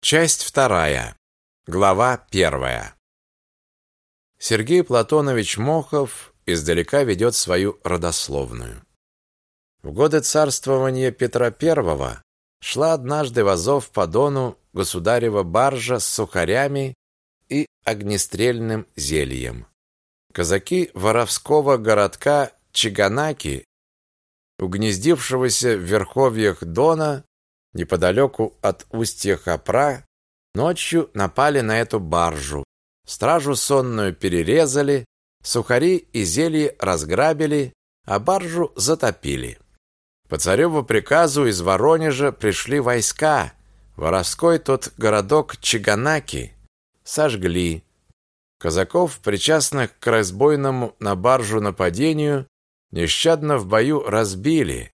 Часть вторая. Глава первая. Сергей Платонович Мохов издалека ведет свою родословную. В годы царствования Петра I шла однажды в Азов по Дону государева баржа с сухарями и огнестрельным зельем. Казаки воровского городка Чиганаки, угнездившегося в верховьях Дона, неподалеку от устья Хапра, ночью напали на эту баржу. Стражу сонную перерезали, сухари и зелье разграбили, а баржу затопили. По цареву приказу из Воронежа пришли войска. Воровской тот городок Чиганаки сожгли. Казаков, причастных к разбойному на баржу нападению, нещадно в бою разбили,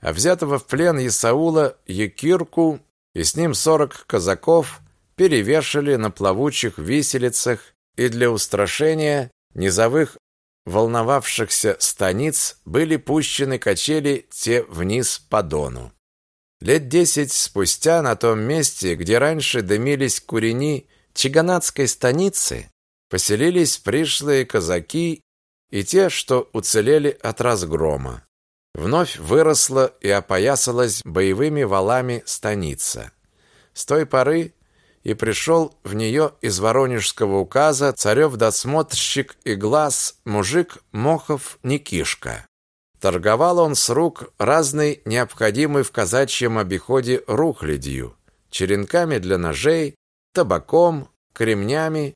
а взятого в плен Исаула Якирку и с ним сорок казаков перевешали на плавучих виселицах и для устрашения низовых волновавшихся станиц были пущены качели те вниз по Дону. Лет десять спустя на том месте, где раньше дымились курени Чиганатской станицы, поселились пришлые казаки и те, что уцелели от разгрома вновь выросла и опоясалась боевыми валами станица. С той поры и пришел в нее из Воронежского указа царев-досмотрщик и глаз мужик Мохов Никишка. Торговал он с рук разной необходимой в казачьем обиходе рухлядью, черенками для ножей, табаком, кремнями,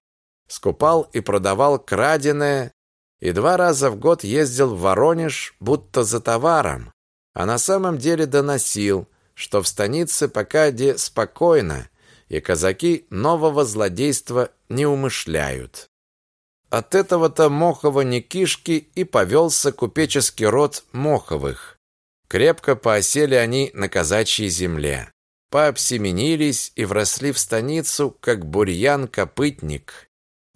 скупал и продавал краденое и два раза в год ездил в Воронеж будто за товаром, а на самом деле доносил, что в станице пока де спокойно, и казаки нового злодейства не умышляют. От этого-то Мохова Никишки и повелся купеческий род Моховых. Крепко поосели они на казачьей земле. Пообсеменились и вросли в станицу, как бурьян-копытник.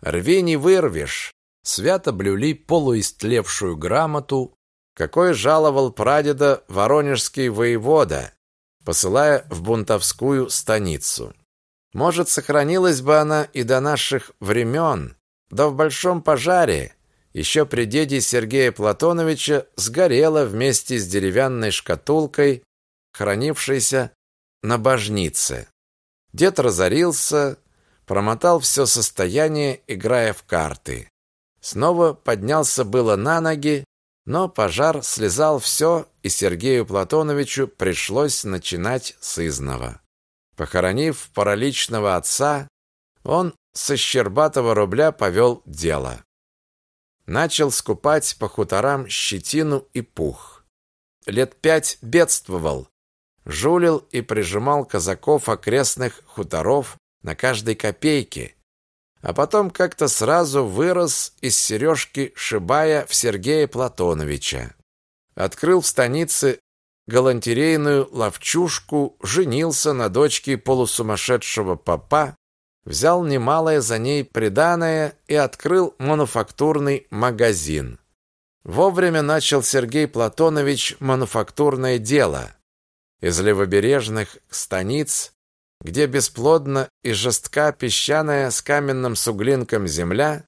Рви не вырвешь, свято блюли полуистлевшую грамоту, какой жаловал прадеда воронежский воевода, посылая в бунтовскую станицу. Может, сохранилась бы она и до наших времен, да в большом пожаре, еще при деде Сергея Платоновича сгорела вместе с деревянной шкатулкой, хранившейся на божнице. Дед разорился, промотал все состояние, играя в карты. Снова поднялся было на ноги, но пожар слезал все, и Сергею Платоновичу пришлось начинать с изного. Похоронив параличного отца, он со щербатого рубля повел дело. Начал скупать по хуторам щетину и пух. Лет пять бедствовал, жулил и прижимал казаков окрестных хуторов на каждой копейке, а потом как-то сразу вырос из сережки шибая в Сергея Платоновича. Открыл в станице галантерейную лавчушку, женился на дочке полусумасшедшего папа, взял немалое за ней приданое и открыл мануфактурный магазин. Вовремя начал Сергей Платонович мануфактурное дело. Из левобережных станиц где бесплодна и жестка песчаная с каменным суглинком земля,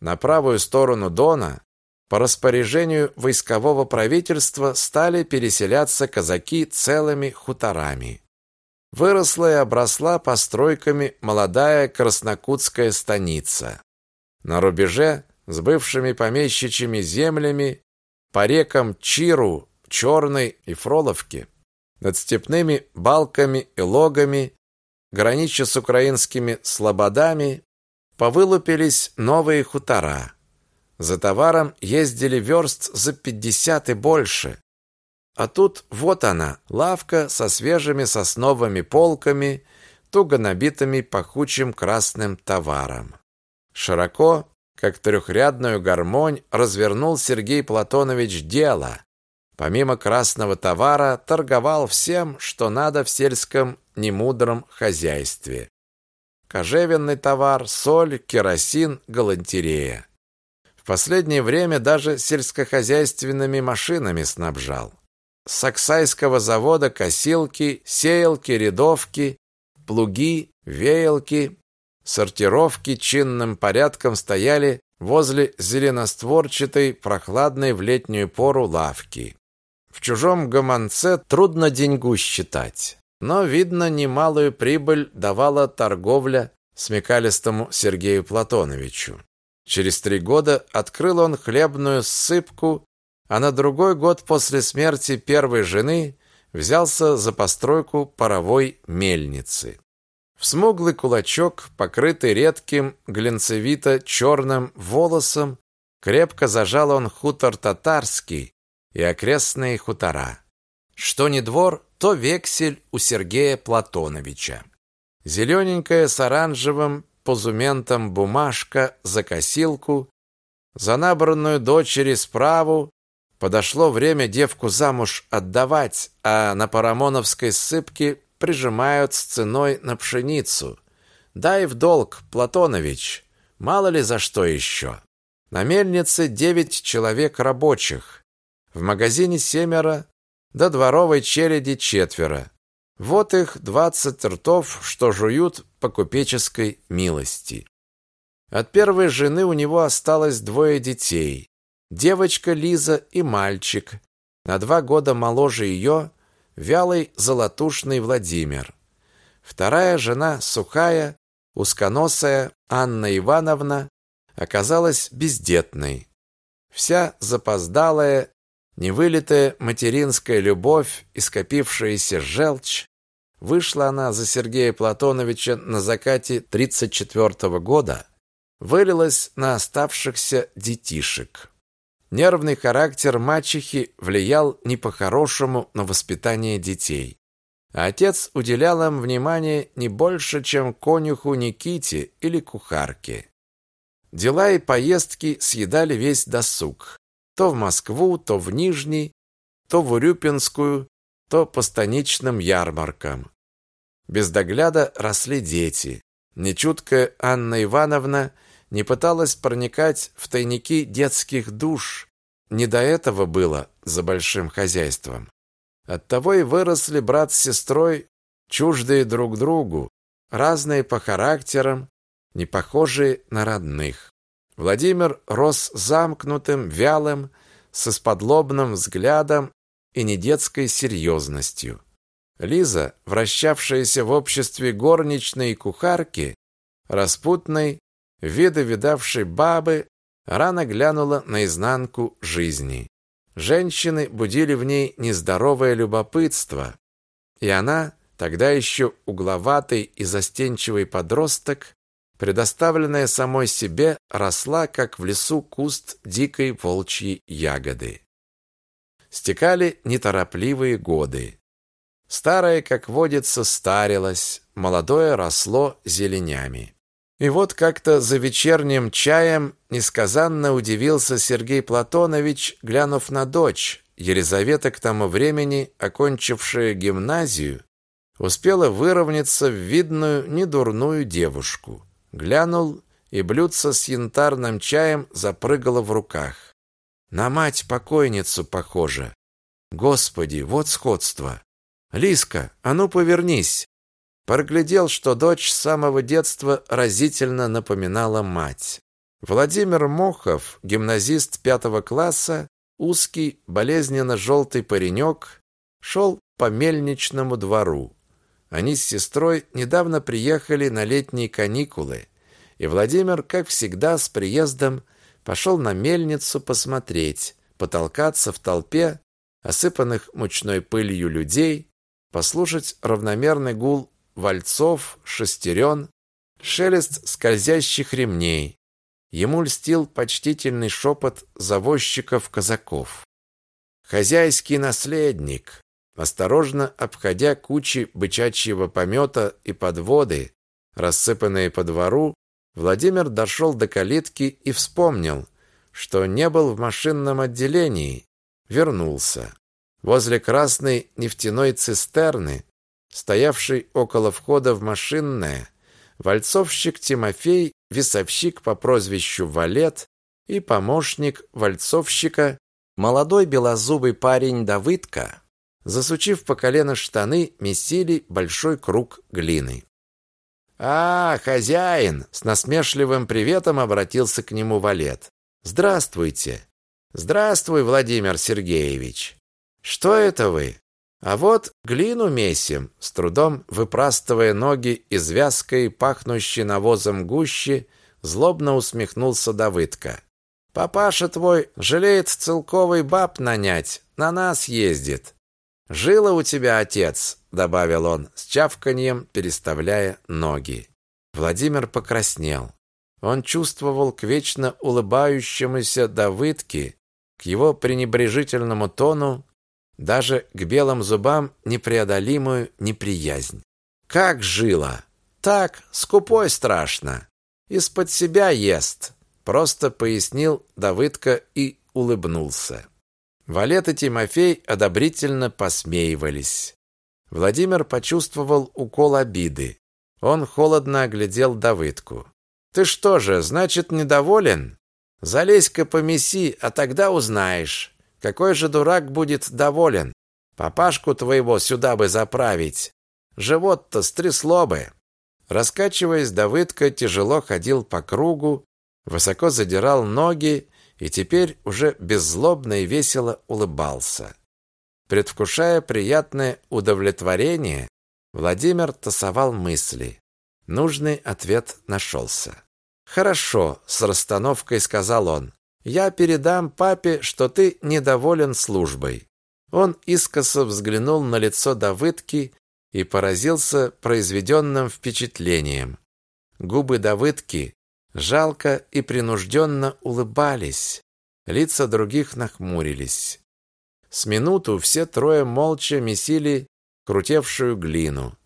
на правую сторону Дона по распоряжению войскового правительства стали переселяться казаки целыми хуторами. Выросла и обросла постройками молодая краснокутская станица. На рубеже с бывшими помещичьими землями по рекам Чиру, Черной и Фроловки, над степными балками и логами гранича с украинскими слободами, повылупились новые хутора. За товаром ездили верст за пятьдесят и больше. А тут вот она, лавка со свежими сосновыми полками, туго набитыми пахучим красным товаром. Широко, как трехрядную гармонь, развернул Сергей Платонович дело. Помимо красного товара торговал всем, что надо в сельском немудром хозяйстве. Кожевенный товар, соль, керосин, галантерея. В последнее время даже сельскохозяйственными машинами снабжал. С Оксайского завода косилки, сеялки, рядовки, плуги, веялки, сортировки чинным порядком стояли возле зеленостворчатой, прохладной в летнюю пору лавки. В чужом гомонце трудно деньгу считать, но, видно, немалую прибыль давала торговля смекалистому Сергею Платоновичу. Через три года открыл он хлебную ссыпку, а на другой год после смерти первой жены взялся за постройку паровой мельницы. В смуглый кулачок, покрытый редким глинцевито-черным волосом, крепко зажал он хутор татарский и окрестные хутора. Что не двор, то вексель у Сергея Платоновича. Зелененькая с оранжевым позументом бумажка за косилку, за набранную дочери справу, подошло время девку замуж отдавать, а на Парамоновской сыпке прижимают с ценой на пшеницу. Дай в долг, Платонович, мало ли за что еще. На мельнице девять человек рабочих, в магазине семеро, до дворовой череди четверо. Вот их двадцать ртов, что жуют по купеческой милости. От первой жены у него осталось двое детей. Девочка Лиза и мальчик, на два года моложе ее, вялый золотушный Владимир. Вторая жена, сухая, узконосая Анна Ивановна, оказалась бездетной. Вся запоздалая, невылитая материнская любовь и скопившаяся желчь, вышла она за Сергея Платоновича на закате 34 -го года, вылилась на оставшихся детишек. Нервный характер мачехи влиял не по-хорошему на воспитание детей. А отец уделял им внимание не больше, чем конюху Никите или кухарке. Дела и поездки съедали весь досуг. То в Москву, то в Нижний, то в Урюпинскую, то по станичным ярмаркам. Без догляда росли дети. Нечуткая Анна Ивановна – не пыталась проникать в тайники детских душ. Не до этого было за большим хозяйством. Оттого и выросли брат с сестрой, чуждые друг другу, разные по характерам, не похожие на родных. Владимир рос замкнутым, вялым, с исподлобным взглядом и недетской серьезностью. Лиза, вращавшаяся в обществе горничной и кухарки, распутной, вида видавшей бабы, рано глянула на изнанку жизни. Женщины будили в ней нездоровое любопытство, и она, тогда еще угловатый и застенчивый подросток, предоставленная самой себе, росла, как в лесу куст дикой волчьей ягоды. Стекали неторопливые годы. Старое, как водится, старилось, молодое росло зеленями. И вот как-то за вечерним чаем несказанно удивился Сергей Платонович, глянув на дочь. Елизавета к тому времени, окончившая гимназию, успела выровняться в видную, недурную девушку. Глянул, и блюдце с янтарным чаем запрыгало в руках. На мать-покойницу похоже. Господи, вот сходство. Лиска, а ну повернись. Проглядел, что дочь с самого детства разительно напоминала мать. Владимир Мохов, гимназист пятого класса, узкий, болезненно-желтый паренек, шел по мельничному двору. Они с сестрой недавно приехали на летние каникулы, и Владимир, как всегда, с приездом пошел на мельницу посмотреть, потолкаться в толпе осыпанных мучной пылью людей, послушать равномерный гул вальцов, шестерен, шелест скользящих ремней. Ему льстил почтительный шепот завозчиков-казаков. Хозяйский наследник, осторожно обходя кучи бычачьего помета и подводы, рассыпанные по двору, Владимир дошел до калитки и вспомнил, что не был в машинном отделении, вернулся. Возле красной нефтяной цистерны стоявший около входа в машинное, вальцовщик Тимофей, весовщик по прозвищу Валет и помощник вальцовщика, молодой белозубый парень Давыдка, засучив по колено штаны, месили большой круг глины. А, хозяин, с насмешливым приветом обратился к нему Валет. Здравствуйте. Здравствуй, Владимир Сергеевич. Что это вы? А вот глину месим, с трудом выпрастывая ноги из вязкой, пахнущей навозом гущи, злобно усмехнулся Давыдка. Папаша твой жалеет целковый баб нанять, на нас ездит. Жила у тебя отец, добавил он, с чавканьем переставляя ноги. Владимир покраснел. Он чувствовал к вечно улыбающемуся Давыдке, к его пренебрежительному тону, даже к белым зубам непреодолимую неприязнь. Как жила? Так, скупой страшно. Из-под себя ест, просто пояснил Давыдка и улыбнулся. Валет и Тимофей одобрительно посмеивались. Владимир почувствовал укол обиды. Он холодно оглядел Давыдку. «Ты что же, значит, недоволен? Залезь-ка помеси, а тогда узнаешь. Какой же дурак будет доволен? Папашку твоего сюда бы заправить. Живот-то стрясло бы». Раскачиваясь, Давыдка тяжело ходил по кругу, высоко задирал ноги и теперь уже беззлобно и весело улыбался. Предвкушая приятное удовлетворение, Владимир тасовал мысли. Нужный ответ нашелся. «Хорошо», — с расстановкой сказал он. «Я передам папе, что ты недоволен службой». Он искоса взглянул на лицо Давыдки и поразился произведенным впечатлением. Губы Давыдки жалко и принужденно улыбались, лица других нахмурились. С минуту все трое молча месили крутевшую глину.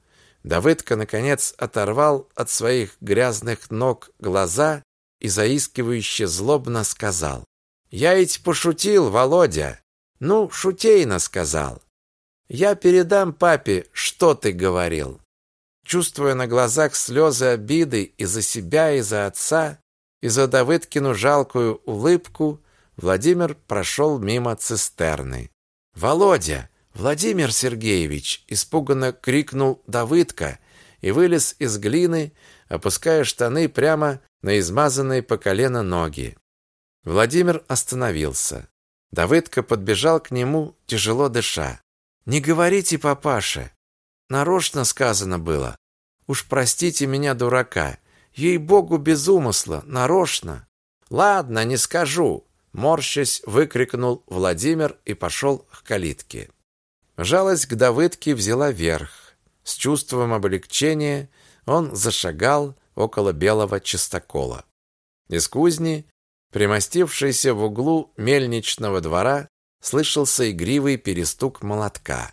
Давыдка, наконец, оторвал от своих грязных ног глаза и заискивающе злобно сказал. «Я ведь пошутил, Володя. Ну, шутейно сказал. Я передам папе, что ты говорил». Чувствуя на глазах слезы обиды и за себя, и за отца, и за Давыдкину жалкую улыбку, Владимир прошел мимо цистерны. «Володя! Владимир Сергеевич!» – испуганно крикнул Давыдка и вылез из глины, опуская штаны прямо на измазанные по колено ноги. Владимир остановился. Давыдка подбежал к нему, тяжело дыша. «Не говорите, папаша! Нарочно сказано было. Уж простите меня, дурака. Ей-богу, без умысла, нарочно. Ладно, не скажу, морщась, выкрикнул Владимир и пошел к калитке. Жалость к Давыдке взяла верх. С чувством облегчения он зашагал около белого чистокола. Из кузни, примостившейся в углу мельничного двора, слышался игривый перестук молотка.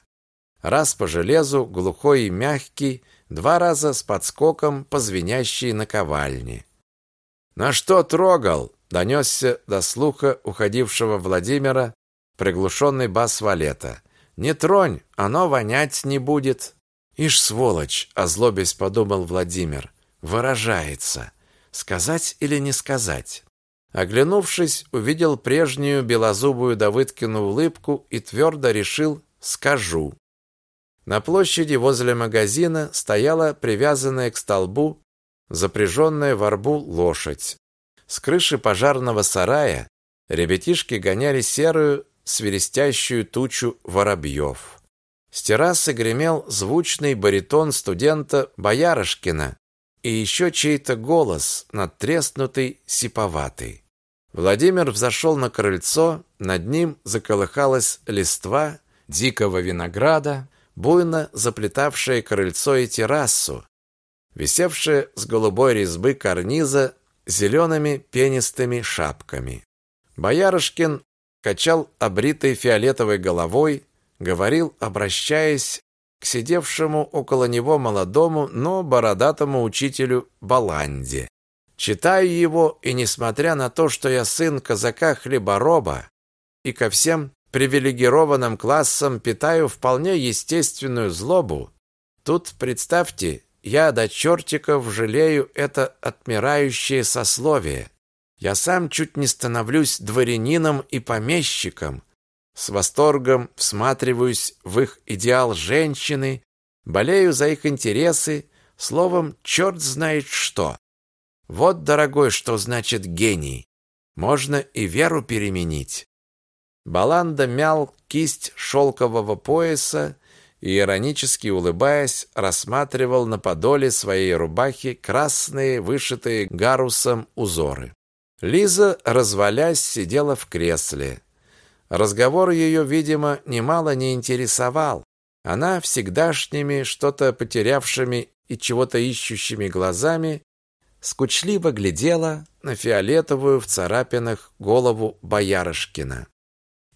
Раз по железу, глухой и мягкий, два раза с подскоком по звенящей наковальне. «На что трогал?» — донесся до слуха уходившего Владимира приглушенный бас валета. «Не тронь, оно вонять не будет». «Ишь, сволочь!» — озлобясь подумал Владимир. «Выражается. Сказать или не сказать?» Оглянувшись, увидел прежнюю белозубую Давыдкину улыбку и твердо решил «скажу». На площади возле магазина стояла привязанная к столбу запряженная в арбу лошадь. С крыши пожарного сарая ребятишки гоняли серую свиристящую тучу воробьев. С террасы гремел звучный баритон студента Боярышкина и еще чей-то голос, надтреснутый, сиповатый. Владимир взошел на крыльцо, над ним заколыхалась листва дикого винограда, буйно заплетавшее крыльцо и террасу, висевшее с голубой резьбы карниза зелеными пенистыми шапками. Боярышкин качал обритой фиолетовой головой, говорил, обращаясь к сидевшему около него молодому, но бородатому учителю Баланде. Читаю его, и несмотря на то, что я сын казака-хлебороба, и ко всем привилегированным классам питаю вполне естественную злобу, тут, представьте, я до чертиков жалею это отмирающее сословие. Я сам чуть не становлюсь дворянином и помещиком, с восторгом всматриваюсь в их идеал женщины, болею за их интересы, Словом, черт знает что. Вот, дорогой, что значит гений. Можно и веру переменить. Баланда мял кисть шелкового пояса и, иронически улыбаясь, рассматривал на подоле своей рубахи красные, вышитые гарусом узоры. Лиза, развалясь, сидела в кресле. Разговор ее, видимо, немало не интересовал. Она всегдашними, что-то потерявшими и чего-то ищущими глазами скучливо глядела на фиолетовую в царапинах голову Боярышкина.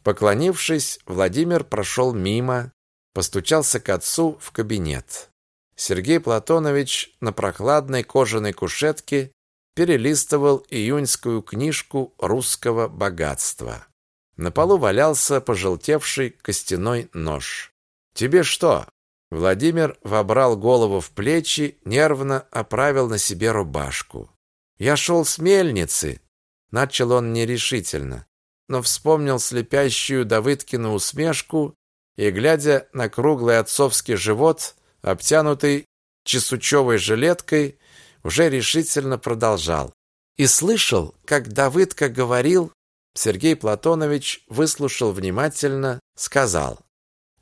Поклонившись, Владимир прошел мимо, постучался к отцу в кабинет. Сергей Платонович на прохладной кожаной кушетке перелистывал июньскую книжку русского богатства. На полу валялся пожелтевший костяной нож. «Тебе что?» Владимир вобрал голову в плечи, нервно оправил на себе рубашку. «Я шел с мельницы», — начал он нерешительно, но вспомнил слепящую Давыдкину усмешку и, глядя на круглый отцовский живот, обтянутый чесучевой жилеткой, уже решительно продолжал. И слышал, как Давыдка говорил, Сергей Платонович выслушал внимательно, сказал,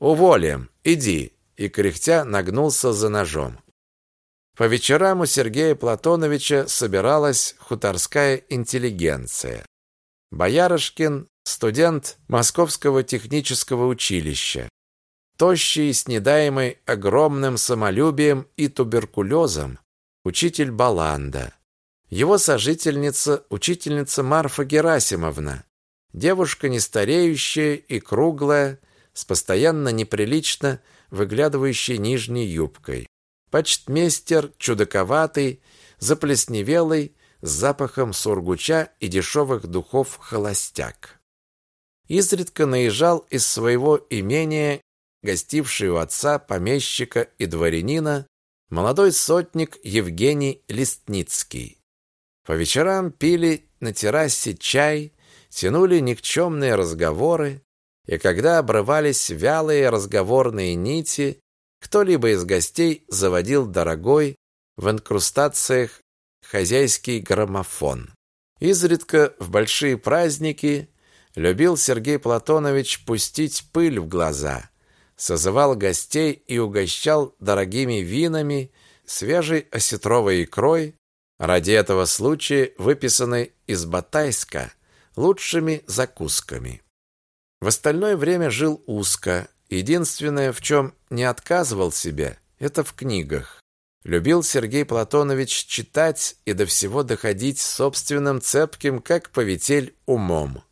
«Уволим, иди, и кряхтя нагнулся за ножом. По вечерам у Сергея Платоновича собиралась хуторская интеллигенция. Боярышкин, студент Московского технического училища, тощий, с недаемой огромным самолюбием и туберкулезом, учитель Баланда. Его сожительница, учительница Марфа Герасимовна, девушка нестареющая и круглая, с постоянно неприлично выглядывающей нижней юбкой. Почтмейстер чудаковатый, заплесневелый, с запахом сургуча и дешевых духов холостяк. Изредка наезжал из своего имения, гостивший у отца помещика и дворянина, молодой сотник Евгений Листницкий. По вечерам пили на террасе чай, тянули никчемные разговоры, и когда обрывались вялые разговорные нити, кто-либо из гостей заводил дорогой в инкрустациях хозяйский граммофон. Изредка в большие праздники любил Сергей Платонович пустить пыль в глаза, созывал гостей и угощал дорогими винами, свежей осетровой икрой, ради этого случая выписанной из Батайска, лучшими закусками. В остальное время жил узко. Единственное, в чем не отказывал себе, это в книгах. Любил Сергей Платонович читать и до всего доходить собственным цепким, как повитель, умом.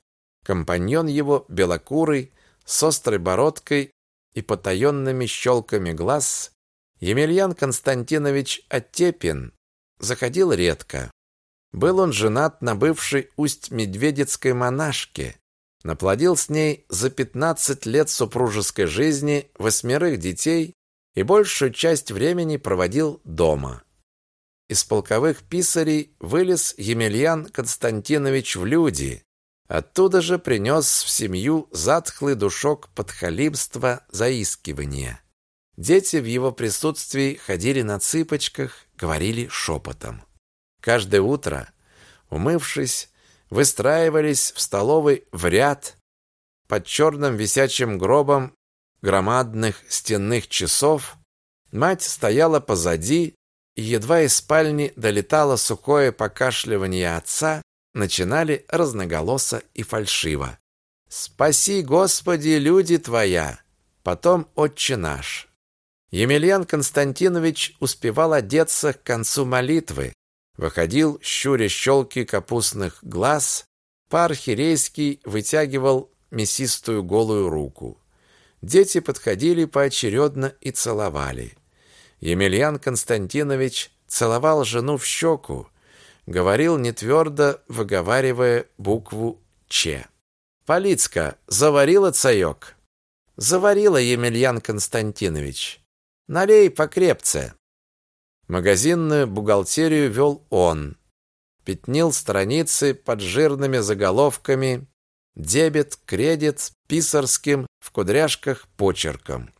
Компаньон его, белокурый, с острой бородкой и потаенными щелками глаз, Емельян Константинович Оттепин, заходил редко. Был он женат на бывшей усть-медведецкой монашке, Наплодил с ней за 15 лет супружеской жизни восьмерых детей и большую часть времени проводил дома. Из полковых писарей вылез Емельян Константинович в люди. Оттуда же принес в семью затхлый душок подхалимства, заискивания. Дети в его присутствии ходили на цыпочках, говорили шепотом. Каждое утро, умывшись, выстраивались в столовой в ряд под черным висячим гробом громадных стенных часов. Мать стояла позади, и едва из спальни долетало сухое покашливание отца, начинали разноголосо и фальшиво. «Спаси, Господи, люди Твоя!» Потом «Отче наш». Емельян Константинович успевал одеться к концу молитвы, Выходил, щуря щелки капустных глаз, по-архирейски вытягивал мясистую голую руку. Дети подходили поочередно и целовали. Емельян Константинович целовал жену в щеку, говорил нетвердо, выговаривая букву «Ч». «Полицка, заварила цаек?» «Заварила, Емельян Константинович. Налей покрепце». Магазинную бухгалтерию вел он. Пятнил страницы под жирными заголовками «Дебет», «Кредит», «Писарским», в кудряшках почерком.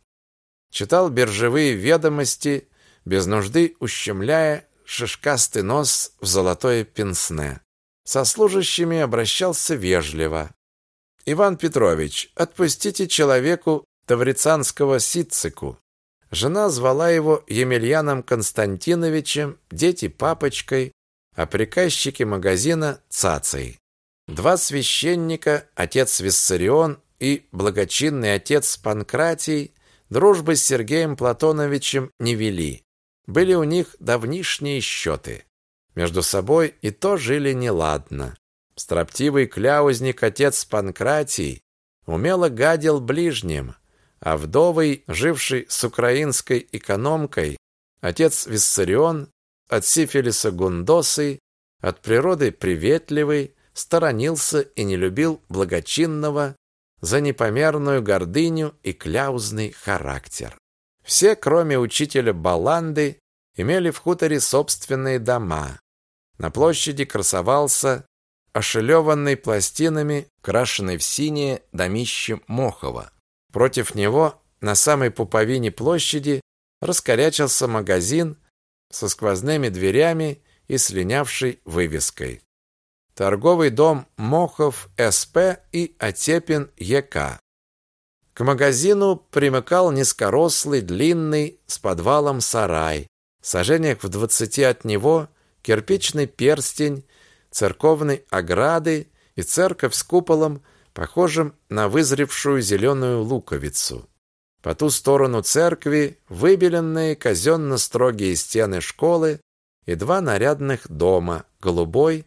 Читал биржевые ведомости, без нужды ущемляя шишкастый нос в золотое пенсне. Со служащими обращался вежливо. «Иван Петрович, отпустите человеку Таврицанского Ситцику». Жена звала его Емельяном Константиновичем, дети папочкой, а приказчики магазина цацей. Два священника, отец Виссарион и благочинный отец Панкратий, дружбы с Сергеем Платоновичем не вели. Были у них давнишние счеты. Между собой и то жили неладно. Строптивый кляузник отец Панкратий умело гадил ближним, а вдовый, живший с украинской экономкой, отец Виссарион от сифилиса гундосый, от природы приветливый, сторонился и не любил благочинного за непомерную гордыню и кляузный характер. Все, кроме учителя Баланды, имели в хуторе собственные дома. На площади красовался ошелеванный пластинами, крашенный в синее домище Мохова. Против него на самой пуповине площади раскорячился магазин со сквозными дверями и слинявшей вывеской. Торговый дом Мохов СП и Отепин ЕК. К магазину примыкал низкорослый, длинный, с подвалом сарай. Сажениях в двадцати от него кирпичный перстень, церковной ограды и церковь с куполом, похожим на вызревшую зеленую луковицу. По ту сторону церкви выбеленные казенно-строгие стены школы и два нарядных дома, голубой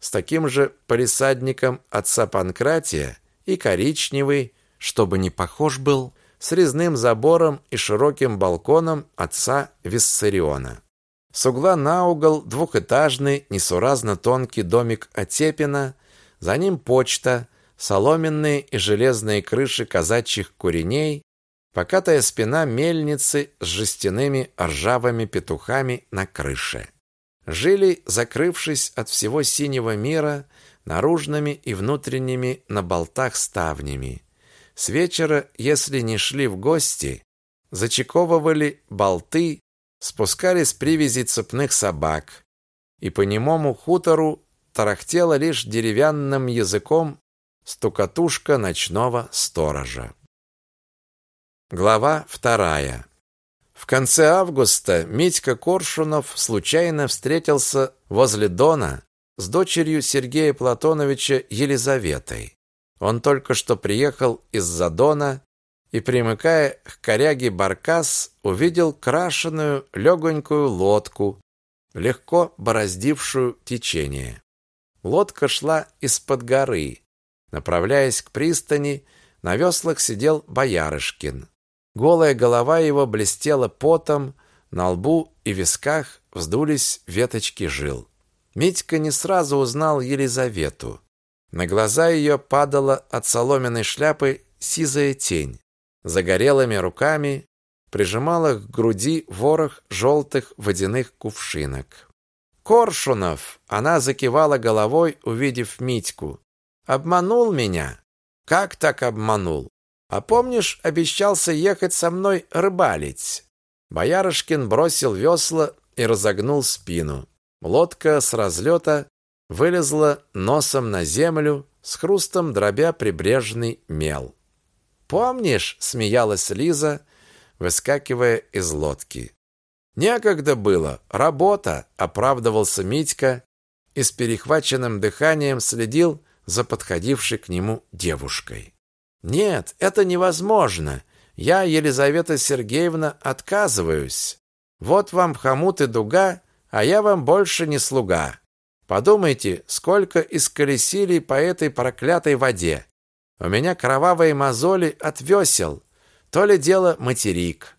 с таким же полисадником отца Панкратия и коричневый, чтобы не похож был, с резным забором и широким балконом отца Виссариона. С угла на угол двухэтажный, несуразно тонкий домик Отепина, за ним почта, соломенные и железные крыши казачьих куреней, покатая спина мельницы с жестяными ржавыми петухами на крыше жили, закрывшись от всего синего мира наружными и внутренними на болтах ставнями. С вечера, если не шли в гости, зачековывали болты, спускали с привязи цепных собак, и по немому хутору тарахтела лишь деревянным языком стукатушка ночного сторожа. Глава вторая. В конце августа Митька Коршунов случайно встретился возле Дона с дочерью Сергея Платоновича Елизаветой. Он только что приехал из-за Дона и, примыкая к коряге Баркас, увидел крашеную легонькую лодку, легко бороздившую течение. Лодка шла из-под горы. Направляясь к пристани, на веслах сидел Боярышкин. Голая голова его блестела потом, на лбу и висках вздулись веточки жил. Митька не сразу узнал Елизавету. На глаза ее падала от соломенной шляпы сизая тень. Загорелыми руками прижимала к груди ворох желтых водяных кувшинок. «Коршунов!» — она закивала головой, увидев Митьку. «Обманул меня?» «Как так обманул? А помнишь, обещался ехать со мной рыбалить? Боярышкин бросил весла и разогнул спину. Лодка с разлета вылезла носом на землю, с хрустом дробя прибрежный мел. «Помнишь?» — смеялась Лиза, выскакивая из лодки. «Некогда было, работа!» — оправдывался Митька и с перехваченным дыханием следил за подходившей к нему девушкой. Нет, это невозможно. Я, Елизавета Сергеевна, отказываюсь. Вот вам хомут и дуга, а я вам больше не слуга. Подумайте, сколько исколесили по этой проклятой воде. У меня кровавые мозоли от весел. То ли дело материк.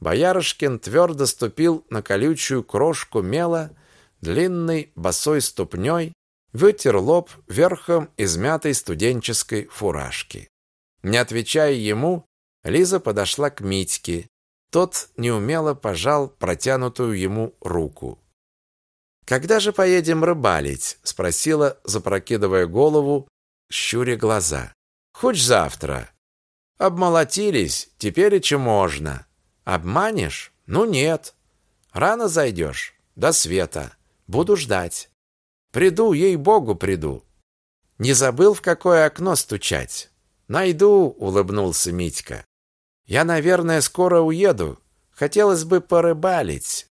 Боярышкин твердо ступил на колючую крошку мела, длинной босой ступней, вытер лоб верхом измятой студенческой фуражки. Не отвечая ему, Лиза подошла к Митьке. Тот неумело пожал протянутую ему руку. «Когда же поедем рыбалить?» — спросила, запрокидывая голову, щуря глаза. «Хоть завтра». «Обмолотились, теперь и можно». «Обманешь? Ну нет». Рано зайдешь? До света. Буду ждать. Приду, ей-богу, приду. Не забыл, в какое окно стучать? Найду, улыбнулся Митька. Я, наверное, скоро уеду. Хотелось бы порыбалить.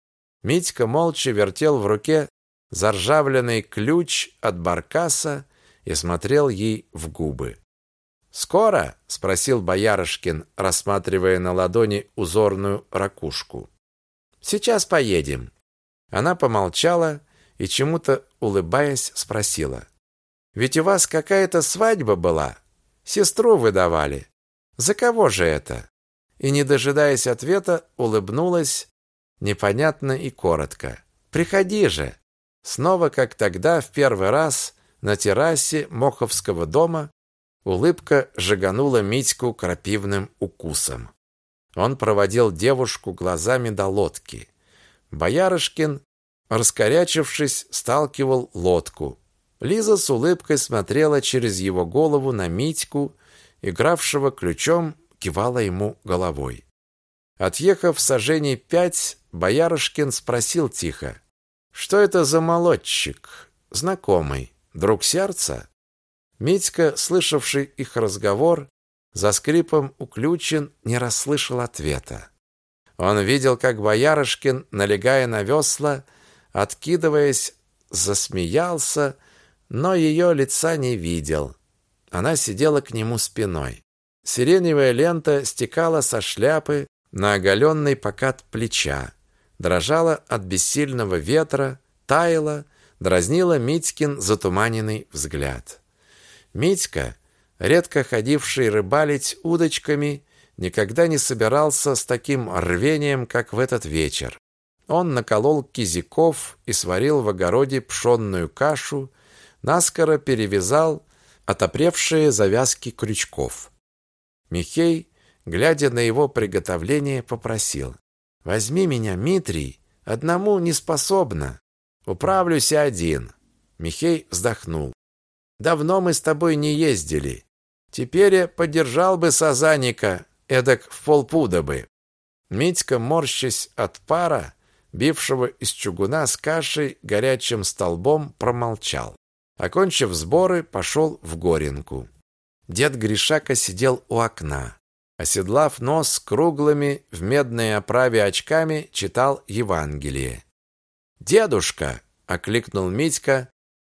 Митька молча вертел в руке заржавленный ключ от баркаса и смотрел ей в губы. «Скоро?» — спросил Боярышкин, рассматривая на ладони узорную ракушку. «Сейчас поедем». Она помолчала и, чему-то улыбаясь, спросила. «Ведь у вас какая-то свадьба была? Сестру выдавали. За кого же это?» И, не дожидаясь ответа, улыбнулась непонятно и коротко. «Приходи же!» Снова, как тогда, в первый раз, на террасе Моховского дома, улыбка жаганула Митьку крапивным укусом. Он проводил девушку глазами до лодки. Боярышкин, раскорячившись, сталкивал лодку. Лиза с улыбкой смотрела через его голову на Митьку, игравшего ключом, кивала ему головой. Отъехав сажений пять, Боярышкин спросил тихо: "Что это за молодчик? Знакомый, друг сердца?" Митька, слышавший их разговор, за скрипом уключен, не расслышал ответа. Он видел, как Боярышкин, налегая на весла, откидываясь, засмеялся, но ее лица не видел. Она сидела к нему спиной. Сиреневая лента стекала со шляпы на оголенный покат плеча, дрожала от бессильного ветра, таяла, дразнила Митькин затуманенный взгляд. Митька, редко ходивший рыбалить удочками, никогда не собирался с таким рвением, как в этот вечер. Он наколол кизиков и сварил в огороде пшенную кашу, наскоро перевязал отопревшие завязки крючков. Михей, глядя на его приготовление, попросил: "Возьми меня, Митрий, одному не способна. Управлюсь один". Михей вздохнул. "Давно мы с тобой не ездили. Теперь я подержал бы сазаника, эдак в полпуда бы". Митька, морщась от пара, бившего из чугуна с кашей горячим столбом, промолчал. Окончив сборы, пошел в Горенку. Дед Гришака сидел у окна. Оседлав нос круглыми в медной оправе очками, читал Евангелие. «Дедушка!» — окликнул Митька,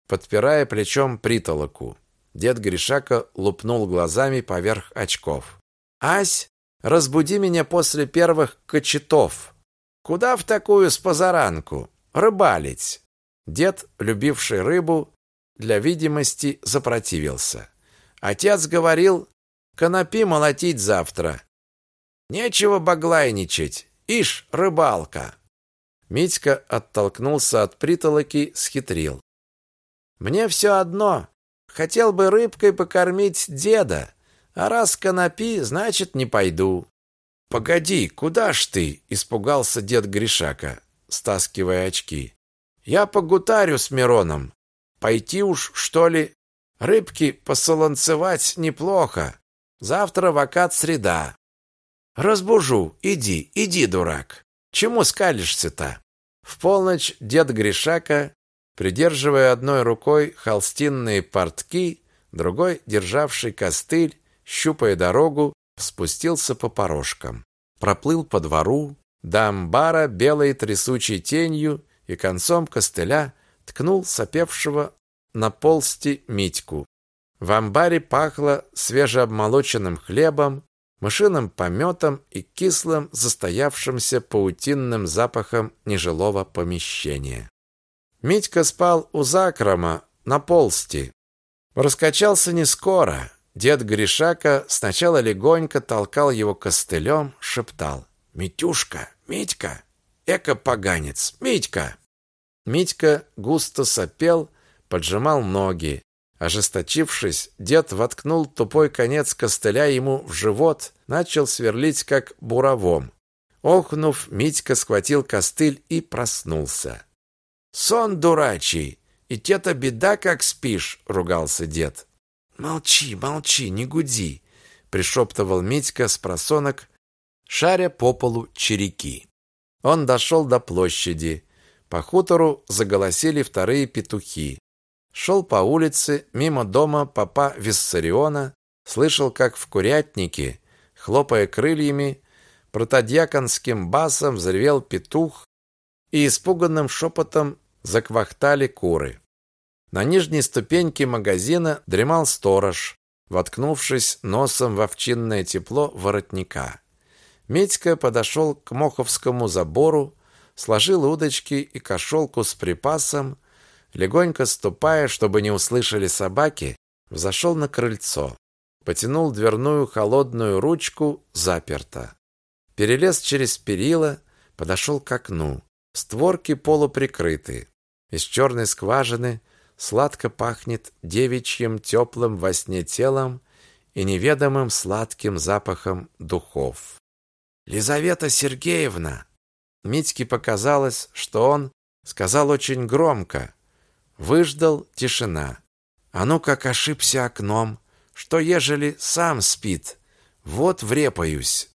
подпирая плечом притолоку. Дед Гришака лупнул глазами поверх очков. «Ась, разбуди меня после первых кочетов. Куда в такую спозаранку? Рыбалить!» Дед, любивший рыбу, для видимости запротивился. Отец говорил, конопи молотить завтра. Нечего баглайничать. Ишь, рыбалка. Митька оттолкнулся от притолоки, схитрил. Мне все одно. Хотел бы рыбкой покормить деда, а раз конопи, значит, не пойду. Погоди, куда ж ты? испугался дед Гришака, стаскивая очки. Я погутарю с Мироном. Пойти уж, что ли, Рыбки посолонцевать неплохо. Завтра вакат среда. Разбужу. Иди, иди, дурак. Чему скалишься-то? В полночь дед Гришака, придерживая одной рукой холстинные портки, другой, державший костыль, щупая дорогу, спустился по порожкам. Проплыл по двору, до амбара белой трясучей тенью и концом костыля ткнул сопевшего на полсти Митьку. В амбаре пахло свежеобмолоченным хлебом, мышиным пометом и кислым, застоявшимся паутинным запахом нежилого помещения. Митька спал у закрома на полсти. Раскачался не скоро. Дед Гришака сначала легонько толкал его костылем, шептал: "Митюшка, Митька, эко-поганец, Митька". Митька густо сопел, поджимал ноги. Ожесточившись, дед воткнул тупой конец костыля ему в живот, начал сверлить как буровом. Охнув, Митька схватил костыль и проснулся. «Сон дурачий! И те-то беда, как спишь!» — ругался дед. «Молчи, молчи, не гуди!» — пришептывал Митька с просонок, шаря по полу череки. Он дошел до площади. По хутору заголосили вторые петухи. Шел по улице мимо дома папа Виссариона, слышал, как в курятнике, хлопая крыльями, протодьяконским басом взревел петух, и испуганным шепотом заквахтали куры. На нижней ступеньке магазина дремал сторож, воткнувшись носом в овчинное тепло воротника. Медька подошел к моховскому забору, сложил удочки и кошелку с припасом, легонько ступая, чтобы не услышали собаки, взошел на крыльцо. Потянул дверную холодную ручку, заперто. Перелез через перила, подошел к окну. Створки полуприкрыты. Из черной скважины сладко пахнет девичьим теплым во сне телом и неведомым сладким запахом духов. «Лизавета Сергеевна!» Митьке показалось, что он сказал очень громко. Выждал тишина. А ну как ошибся окном, что ежели сам спит, вот врепаюсь.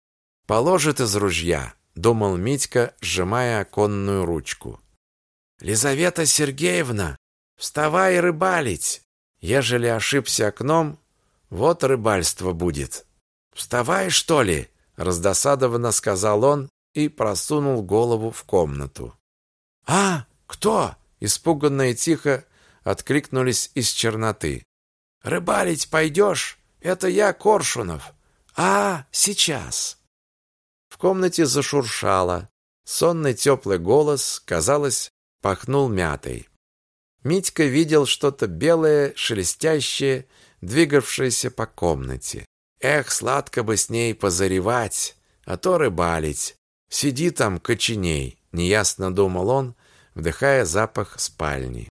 Положит из ружья, думал Митька, сжимая оконную ручку. Лизавета Сергеевна, вставай рыбалить. Ежели ошибся окном, вот рыбальство будет. Вставай, что ли? раздосадованно сказал он и просунул голову в комнату. А, кто? испуганно и тихо откликнулись из черноты. Рыбалить пойдешь? Это я, Коршунов. А, сейчас. В комнате зашуршало. Сонный теплый голос, казалось, пахнул мятой. Митька видел что-то белое, шелестящее, двигавшееся по комнате. Эх, сладко бы с ней позаревать, а то рыбалить. Сиди там, коченей, неясно думал он, вдыхая запах спальни.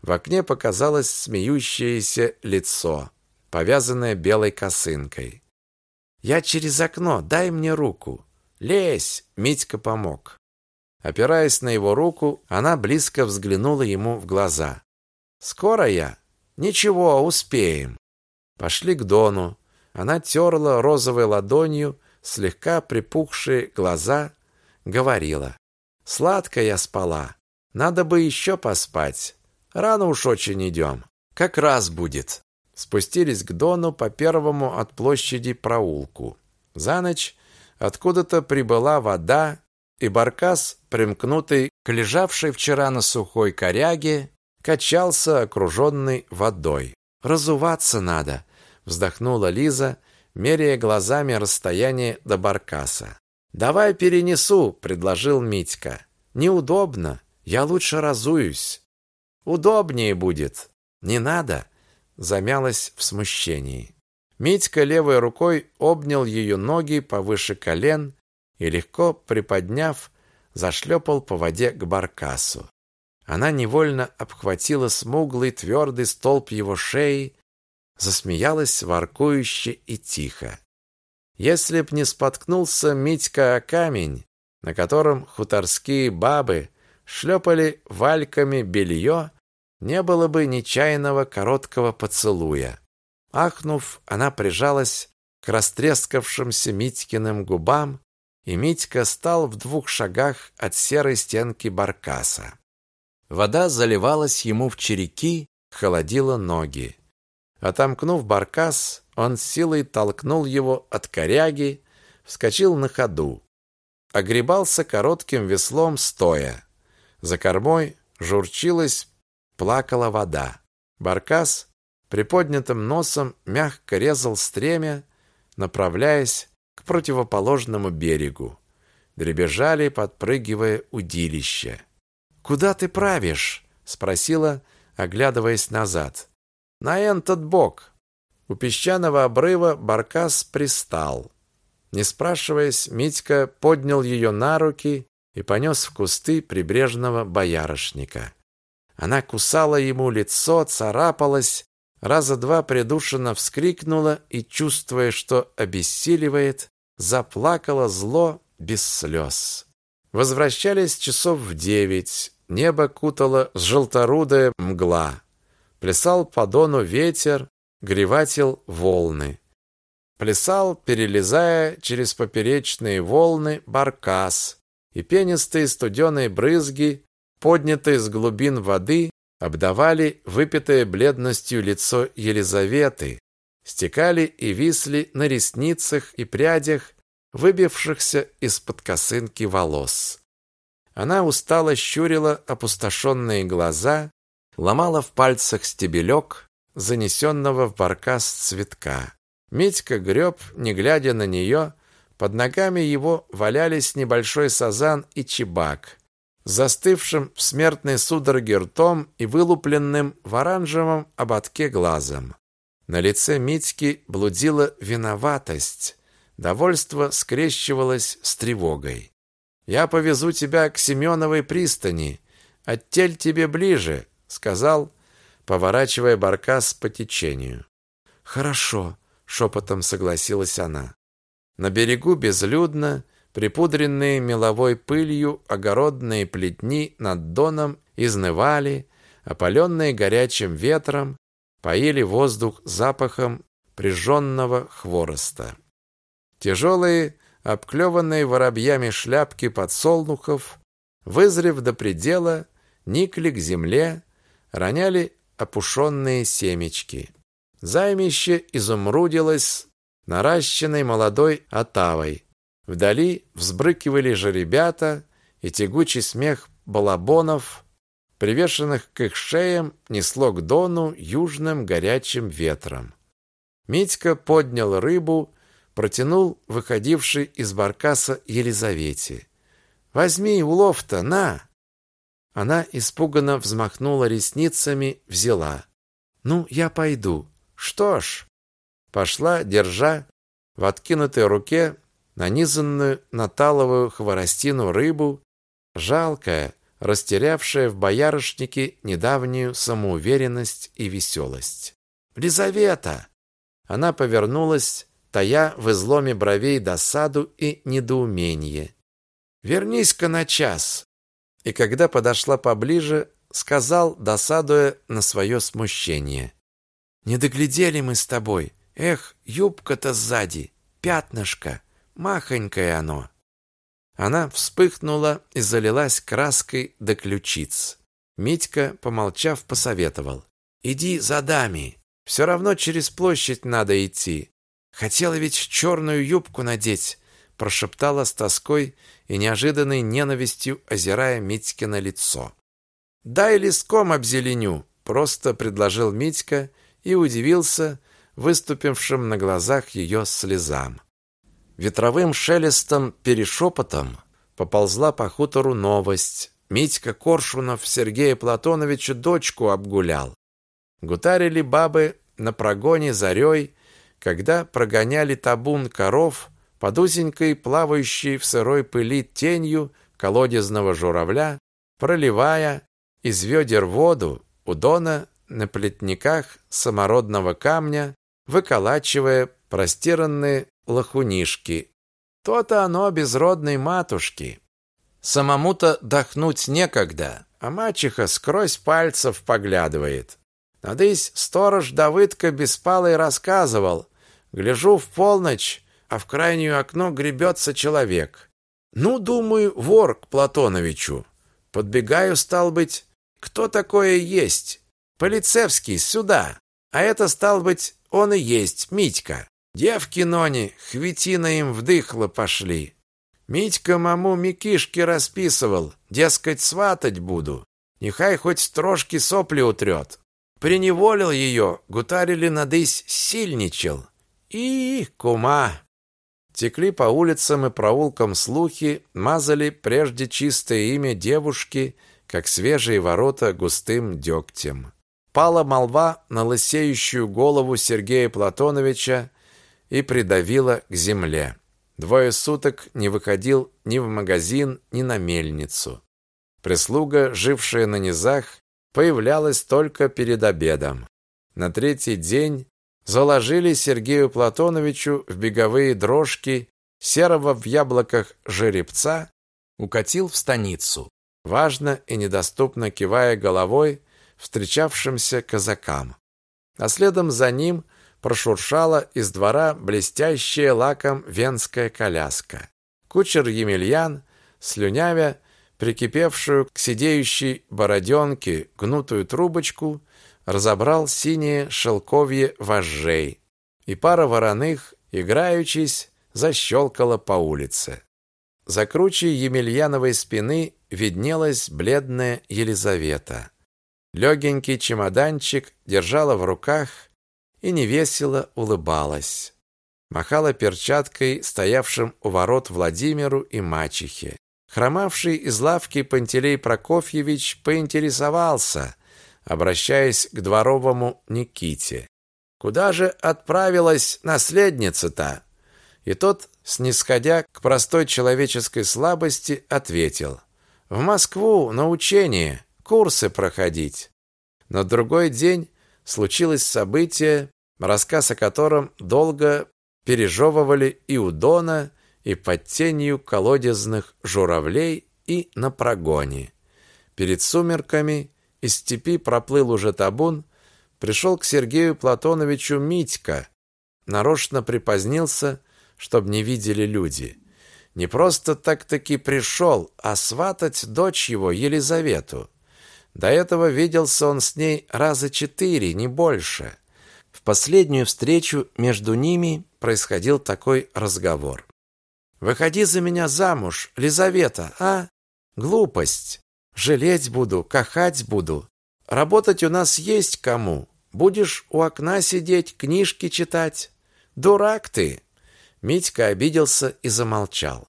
В окне показалось смеющееся лицо, повязанное белой косынкой. «Я через окно, дай мне руку!» «Лезь!» — Митька помог. Опираясь на его руку, она близко взглянула ему в глаза. «Скоро я?» «Ничего, успеем». Пошли к Дону. Она терла розовой ладонью слегка припухшие глаза, говорила. «Сладко я спала. Надо бы еще поспать. Рано уж очень идем. Как раз будет». Спустились к Дону по первому от площади проулку. За ночь откуда-то прибыла вода, и баркас, примкнутый к лежавшей вчера на сухой коряге, качался, окруженный водой. «Разуваться надо», — вздохнула Лиза, меряя глазами расстояние до баркаса. «Давай перенесу», — предложил Митька. «Неудобно. Я лучше разуюсь». «Удобнее будет». «Не надо», — замялась в смущении. Митька левой рукой обнял ее ноги повыше колен и, легко приподняв, зашлепал по воде к баркасу. Она невольно обхватила смуглый твердый столб его шеи, засмеялась воркующе и тихо. Если б не споткнулся Митька о камень, на котором хуторские бабы шлепали вальками белье, не было бы нечаянного короткого поцелуя. Ахнув, она прижалась к растрескавшимся Митькиным губам, и Митька стал в двух шагах от серой стенки баркаса. Вода заливалась ему в череки, холодила ноги. Отомкнув баркас, он силой толкнул его от коряги, вскочил на ходу. Огребался коротким веслом стоя. За кормой журчилась, плакала вода. Баркас приподнятым носом мягко резал стремя, направляясь к противоположному берегу. Дребезжали, подпрыгивая удилища. «Куда ты правишь?» — спросила, оглядываясь назад. «На этот бок». У песчаного обрыва Баркас пристал. Не спрашиваясь, Митька поднял ее на руки и понес в кусты прибрежного боярышника. Она кусала ему лицо, царапалась, раза два придушенно вскрикнула и, чувствуя, что обессиливает, заплакала зло без слез. Возвращались часов в девять. Небо кутало желторудая мгла. Плясал по дону ветер, гревател волны. Плясал, перелезая через поперечные волны, баркас. и пенистые студеные брызги, поднятые с глубин воды, обдавали выпитое бледностью лицо Елизаветы, стекали и висли на ресницах и прядях, выбившихся из-под косынки волос. Она устало щурила опустошенные глаза, ломала в пальцах стебелек, занесенного в баркас цветка. Митька греб, не глядя на нее, под ногами его валялись небольшой сазан и чебак, застывшим в смертной судороге ртом и вылупленным в оранжевом ободке глазом. На лице Митьки блудила виноватость, довольство скрещивалось с тревогой. «Я повезу тебя к Семеновой пристани, оттель тебе ближе», — сказал, поворачивая баркас по течению. «Хорошо», — шепотом согласилась она. На берегу безлюдно, припудренные меловой пылью огородные плетни над доном изнывали, опаленные горячим ветром, поили воздух запахом прижженного хвороста. Тяжелые, обклеванные воробьями шляпки подсолнухов, вызрев до предела, никли к земле, роняли опушенные семечки. Займище изумрудилось наращенной молодой отавой. Вдали взбрыкивали жеребята, и тягучий смех балабонов, привешенных к их шеям, несло к дону южным горячим ветром. Митька поднял рыбу, протянул выходивший из баркаса Елизавете. «Возьми улов-то, на!» Она испуганно взмахнула ресницами, взяла. «Ну, я пойду». «Что ж?» пошла, держа в откинутой руке нанизанную на таловую хворостину рыбу, жалкая, растерявшая в боярышнике недавнюю самоуверенность и веселость. «Лизавета!» Она повернулась, тая в изломе бровей досаду и недоумение. «Вернись-ка на час!» И когда подошла поближе, сказал, досадуя на свое смущение. «Не доглядели мы с тобой. Эх, юбка-то сзади, пятнышко, махонькое оно. Она вспыхнула и залилась краской до ключиц. Митька, помолчав, посоветовал. «Иди за дами. Все равно через площадь надо идти. Хотела ведь черную юбку надеть», прошептала с тоской и неожиданной ненавистью, озирая Митькино лицо. «Дай листком обзеленю», просто предложил Митька и удивился, выступившим на глазах ее слезам. Ветровым шелестом, перешепотом поползла по хутору новость. Митька Коршунов Сергея Платоновича дочку обгулял. Гутарили бабы на прогоне зарей, когда прогоняли табун коров под узенькой, плавающей в сырой пыли тенью колодезного журавля, проливая из ведер воду у дона на плетниках самородного камня выколачивая простиранные лохунишки. То-то оно безродной матушки. Самому-то дохнуть некогда, а мачеха скрозь пальцев поглядывает. Надысь сторож Давыдка Беспалый рассказывал. Гляжу в полночь, а в крайнее окно гребется человек. Ну, думаю, вор к Платоновичу. Подбегаю, стал быть, кто такое есть? Полицевский, сюда. А это, стал быть, он и есть Митька. Девки Нони, хвитина им вдыхло пошли. Митька маму Микишки расписывал, дескать, сватать буду. Нехай хоть трошки сопли утрет. Приневолил ее, гутарили надысь, сильничал. И, кума! Текли по улицам и проулкам слухи, мазали прежде чистое имя девушки, как свежие ворота густым дегтем. Пала молва на лысеющую голову Сергея Платоновича и придавила к земле. Двое суток не выходил ни в магазин, ни на мельницу. Прислуга, жившая на низах, появлялась только перед обедом. На третий день заложили Сергею Платоновичу в беговые дрожки серого в яблоках жеребца, укатил в станицу. Важно и недоступно кивая головой, встречавшимся казакам. А следом за ним прошуршала из двора блестящая лаком венская коляска. Кучер Емельян слюнявя прикипевшую к сидеющей бороденке гнутую трубочку, разобрал синее шелковье вожжей, и пара вороных, играючись, защелкала по улице. За кручей Емельяновой спины виднелась бледная Елизавета. Легенький чемоданчик держала в руках и невесело улыбалась. Махала перчаткой стоявшим у ворот Владимиру и мачехе. Хромавший из лавки Пантелей Прокофьевич поинтересовался, обращаясь к дворовому Никите. «Куда же отправилась наследница-то?» И тот, снисходя к простой человеческой слабости, ответил. «В Москву на учение, курсы проходить». На другой день случилось событие, рассказ о котором долго пережевывали и у Дона, и под тенью колодезных журавлей, и на прогоне. Перед сумерками из степи проплыл уже табун, пришел к Сергею Платоновичу Митька, нарочно припозднился, чтобы не видели люди. Не просто так-таки пришел, а сватать дочь его, Елизавету. До этого виделся он с ней раза четыре, не больше. В последнюю встречу между ними происходил такой разговор. «Выходи за меня замуж, Лизавета, а? Глупость. Жалеть буду, кахать буду. Работать у нас есть кому. Будешь у окна сидеть, книжки читать. Дурак ты!» Митька обиделся и замолчал.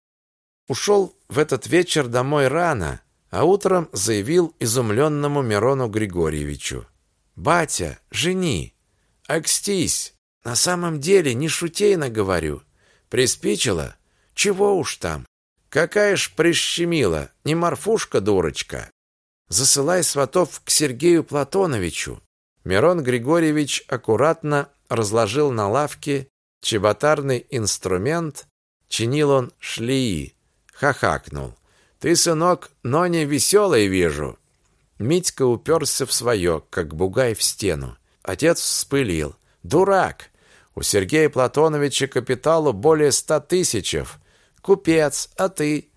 Ушел в этот вечер домой рано, а утром заявил изумленному Мирону Григорьевичу. «Батя, жени! Акстись! На самом деле не шутейно говорю. Приспичило? Чего уж там? Какая ж прищемила, не морфушка, дурочка. Засылай сватов к Сергею Платоновичу». Мирон Григорьевич аккуратно разложил на лавке чеботарный инструмент, чинил он шлеи, хахакнул. «Ты, сынок, но не веселый вижу». Митька уперся в свое, как бугай в стену. Отец вспылил. «Дурак! У Сергея Платоновича капиталу более ста тысячев. Купец, а ты?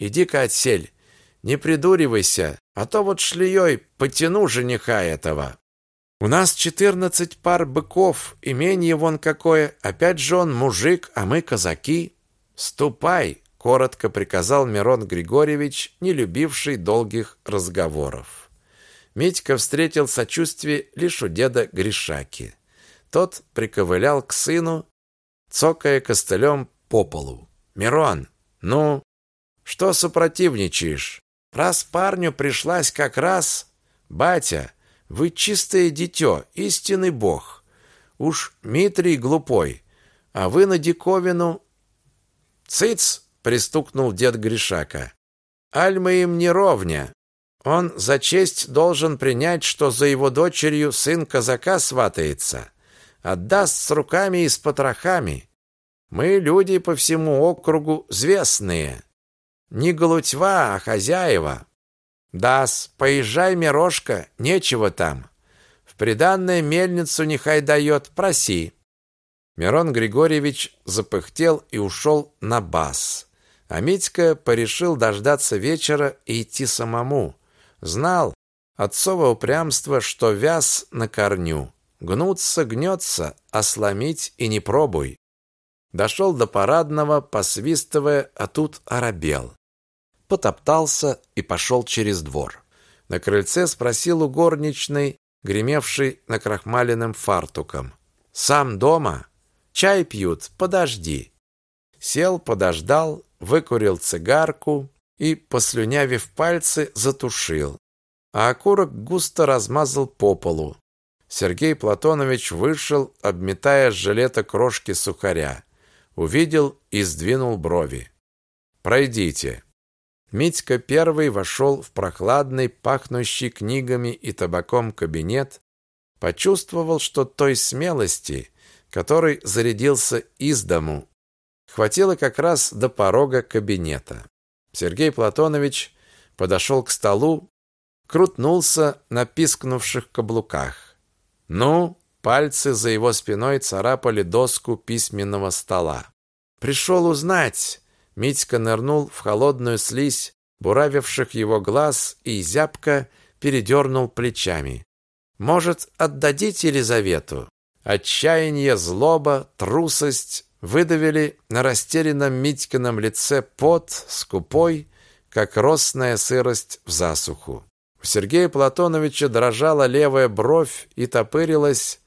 Иди-ка отсель. Не придуривайся, а то вот шлеей потяну жениха этого. У нас четырнадцать пар быков, имение вон какое, опять же он мужик, а мы казаки. Ступай, коротко приказал Мирон Григорьевич, не любивший долгих разговоров. Митька встретил сочувствие лишь у деда Гришаки. Тот приковылял к сыну, цокая костылем по полу. «Мирон, ну, что супротивничаешь? Раз парню пришлась как раз... Батя, вы чистое дитё, истинный бог. Уж Митрий глупой, а вы на диковину... Цыц! пристукнул дед Гришака. Аль мы им не ровня. Он за честь должен принять, что за его дочерью сын казака сватается. Отдаст с руками и с потрохами. Мы люди по всему округу звездные. Не голутьва, а хозяева. Дас, поезжай, Мирошка, нечего там. В приданное мельницу нехай дает, проси. Мирон Григорьевич запыхтел и ушел на бас. А Митька порешил дождаться вечера и идти самому. Знал, отцово упрямство, что вяз на корню. Гнуться, гнется, а сломить и не пробуй. Дошел до парадного, посвистывая, а тут оробел потоптался и пошел через двор. На крыльце спросил у горничной, гремевшей накрахмаленным фартуком. «Сам дома? Чай пьют, подожди». Сел, подождал, выкурил цигарку и, послюнявив пальцы, затушил. А окурок густо размазал по полу. Сергей Платонович вышел, обметая с жилета крошки сухаря. Увидел и сдвинул брови. «Пройдите». Митька первый вошел в прохладный, пахнущий книгами и табаком кабинет, почувствовал, что той смелости, которой зарядился из дому, хватило как раз до порога кабинета. Сергей Платонович подошел к столу, крутнулся на пискнувших каблуках. Ну, пальцы за его спиной царапали доску письменного стола. Пришел узнать, Митька нырнул в холодную слизь буравивших его глаз и зябко передернул плечами. «Может, отдадите Елизавету?» Отчаяние, злоба, трусость выдавили на растерянном Митькином лице пот, скупой, как росная сырость в засуху. У Сергея Платоновича дрожала левая бровь и топырилась,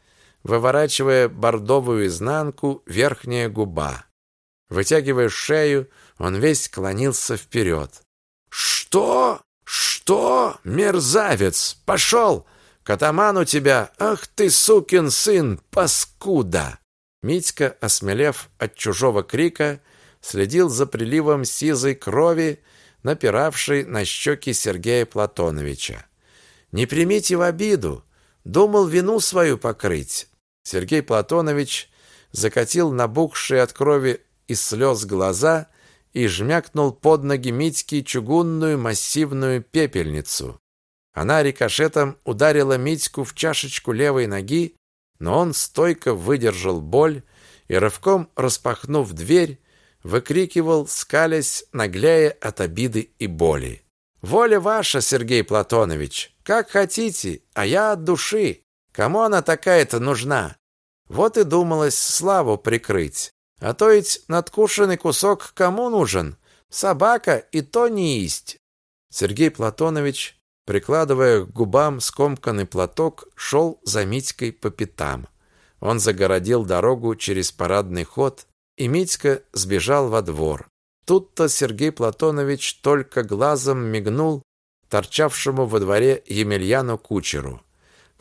выворачивая бордовую изнанку верхняя губа. Вытягивая шею, он весь клонился вперед. «Что? Что? Мерзавец! Пошел! К атаману тебя! Ах ты, сукин сын, паскуда!» Митька, осмелев от чужого крика, следил за приливом сизой крови, напиравшей на щеки Сергея Платоновича. «Не примите в обиду! Думал вину свою покрыть!» Сергей Платонович закатил набухшие от крови и слез глаза и жмякнул под ноги Митьки чугунную массивную пепельницу. Она рикошетом ударила Митьку в чашечку левой ноги, но он стойко выдержал боль и рывком распахнув дверь, выкрикивал, скалясь, нагляя от обиды и боли. «Воля ваша, Сергей Платонович! Как хотите, а я от души! Кому она такая-то нужна? Вот и думалось славу прикрыть. А то ведь надкушенный кусок кому нужен? Собака и то не есть. Сергей Платонович, прикладывая к губам скомканный платок, шел за Митькой по пятам. Он загородил дорогу через парадный ход, и Митька сбежал во двор. Тут-то Сергей Платонович только глазом мигнул торчавшему во дворе Емельяну кучеру.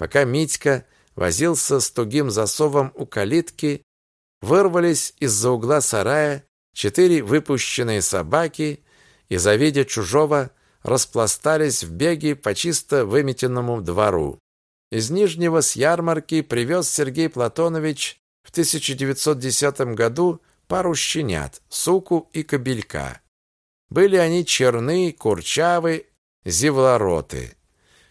Пока Митька возился с тугим засовом у калитки, вырвались из-за угла сарая четыре выпущенные собаки и, завидя чужого, распластались в беге по чисто выметенному двору. Из Нижнего с ярмарки привез Сергей Платонович в 1910 году пару щенят, суку и кобелька. Были они черны, курчавы, зевлороты.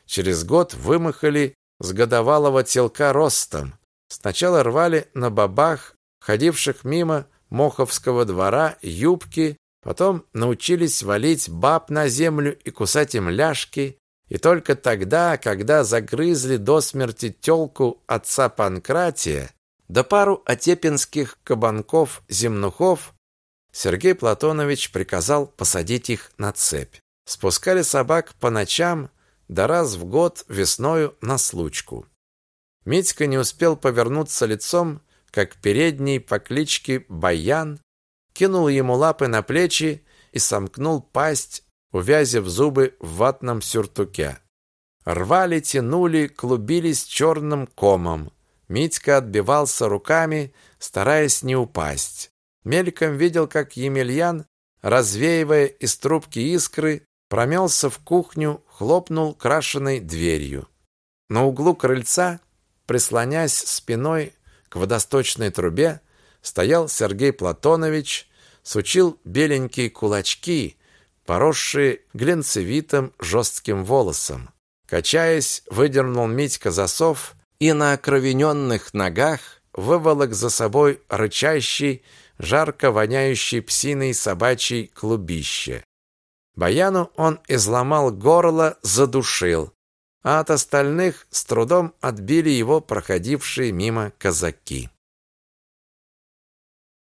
Через год вымахали с годовалого телка ростом. Сначала рвали на бабах ходивших мимо Моховского двора юбки, потом научились валить баб на землю и кусать им ляжки, и только тогда, когда загрызли до смерти тёлку отца Панкратия, да пару отепинских кабанков-земнухов, Сергей Платонович приказал посадить их на цепь. Спускали собак по ночам, да раз в год весною на случку. Митька не успел повернуться лицом как передний по кличке Баян кинул ему лапы на плечи и сомкнул пасть, увязив зубы в ватном сюртуке. Рвали, тянули, клубились черным комом. Митька отбивался руками, стараясь не упасть. Мельком видел, как Емельян, развеивая из трубки искры, промелся в кухню, хлопнул крашеной дверью. На углу крыльца, прислонясь спиной к водосточной трубе стоял Сергей Платонович, сучил беленькие кулачки, поросшие глинцевитым жестким волосом. Качаясь, выдернул Митька засов и на окровененных ногах выволок за собой рычащий, жарко воняющий псиной собачий клубище. Баяну он изломал горло, задушил, а от остальных с трудом отбили его проходившие мимо казаки.